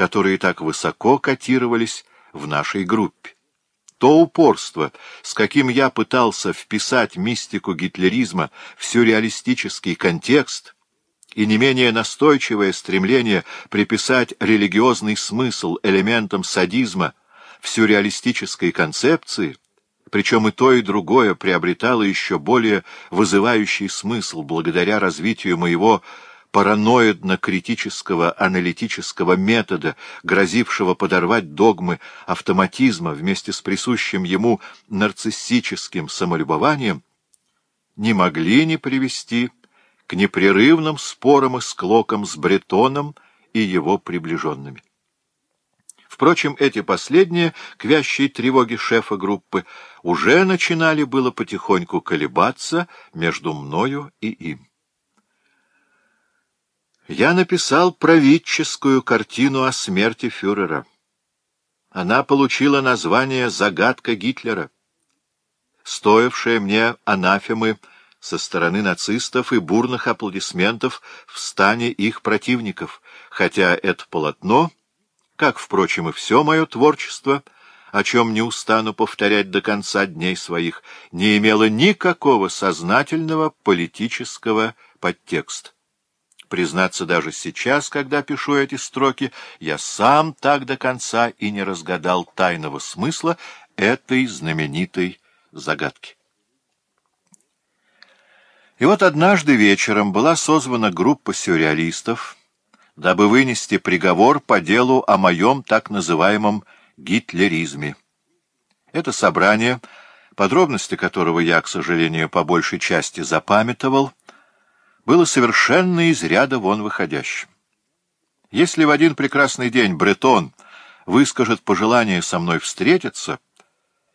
которые так высоко котировались в нашей группе. То упорство, с каким я пытался вписать мистику гитлеризма в сюрреалистический контекст, и не менее настойчивое стремление приписать религиозный смысл элементам садизма в сюрреалистической концепции, причем и то, и другое приобретало еще более вызывающий смысл благодаря развитию моего параноидно-критического аналитического метода, грозившего подорвать догмы автоматизма вместе с присущим ему нарциссическим самолюбованием, не могли не привести к непрерывным спорам и склокам с Бретоном и его приближенными. Впрочем, эти последние, к вящей тревоге шефа группы, уже начинали было потихоньку колебаться между мною и им я написал правительскую картину о смерти фюрера. Она получила название «Загадка Гитлера», стоившая мне анафемы со стороны нацистов и бурных аплодисментов в стане их противников, хотя это полотно, как, впрочем, и все мое творчество, о чем не устану повторять до конца дней своих, не имело никакого сознательного политического подтекста. Признаться, даже сейчас, когда пишу эти строки, я сам так до конца и не разгадал тайного смысла этой знаменитой загадки. И вот однажды вечером была созвана группа сюрреалистов, дабы вынести приговор по делу о моем так называемом гитлеризме. Это собрание, подробности которого я, к сожалению, по большей части запамятовал, было совершенно из ряда вон выходящим. Если в один прекрасный день Бретон выскажет пожелание со мной встретиться,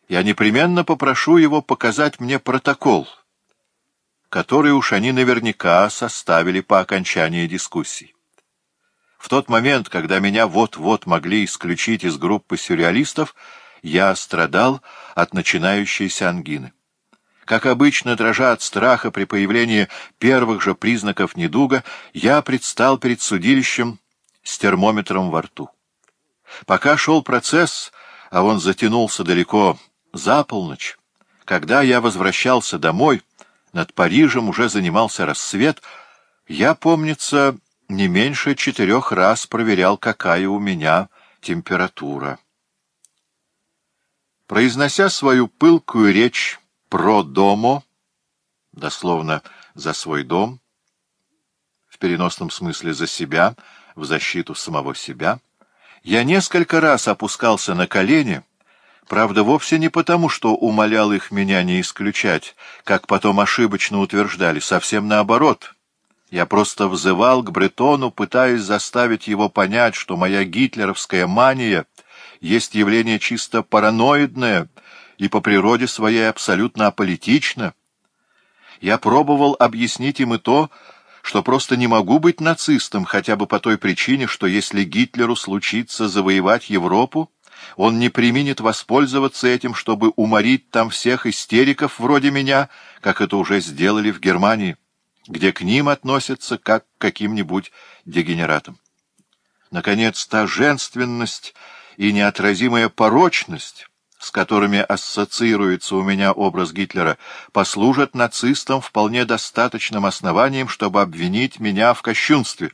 я непременно попрошу его показать мне протокол, который уж они наверняка составили по окончании дискуссий. В тот момент, когда меня вот-вот могли исключить из группы сюрреалистов, я страдал от начинающейся ангины. Как обычно, дрожа от страха при появлении первых же признаков недуга, я предстал перед судилищем с термометром во рту. Пока шел процесс, а он затянулся далеко за полночь, когда я возвращался домой, над Парижем уже занимался рассвет, я, помнится, не меньше четырех раз проверял, какая у меня температура. Произнося свою пылкую речь про домо, дословно «за свой дом», в переносном смысле «за себя», в защиту самого себя, я несколько раз опускался на колени, правда, вовсе не потому, что умолял их меня не исключать, как потом ошибочно утверждали, совсем наоборот. Я просто взывал к Бретону, пытаясь заставить его понять, что моя гитлеровская мания — есть явление чисто параноидное — и по природе своей абсолютно аполитично. Я пробовал объяснить им и то, что просто не могу быть нацистом, хотя бы по той причине, что если Гитлеру случится завоевать Европу, он не применит воспользоваться этим, чтобы уморить там всех истериков вроде меня, как это уже сделали в Германии, где к ним относятся как к каким-нибудь дегенератам. Наконец, та женственность и неотразимая порочность с которыми ассоциируется у меня образ Гитлера, послужат нацистам вполне достаточным основанием, чтобы обвинить меня в кощунстве.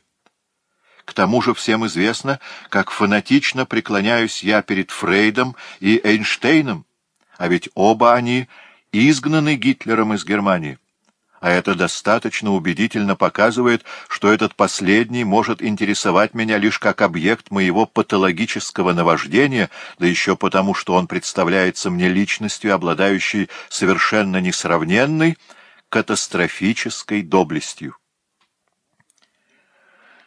К тому же всем известно, как фанатично преклоняюсь я перед Фрейдом и Эйнштейном, а ведь оба они изгнаны Гитлером из Германии а это достаточно убедительно показывает, что этот последний может интересовать меня лишь как объект моего патологического наваждения, да еще потому, что он представляется мне личностью, обладающей совершенно несравненной катастрофической доблестью.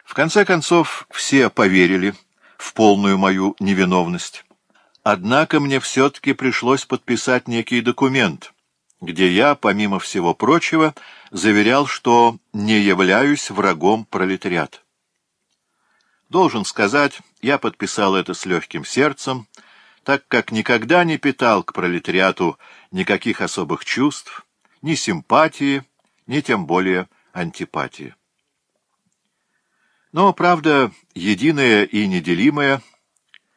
В конце концов, все поверили в полную мою невиновность. Однако мне все-таки пришлось подписать некий документ — где я, помимо всего прочего, заверял, что не являюсь врагом пролетариат. Должен сказать, я подписал это с легким сердцем, так как никогда не питал к пролетариату никаких особых чувств, ни симпатии, ни тем более антипатии. Но, правда, единое и неделимое —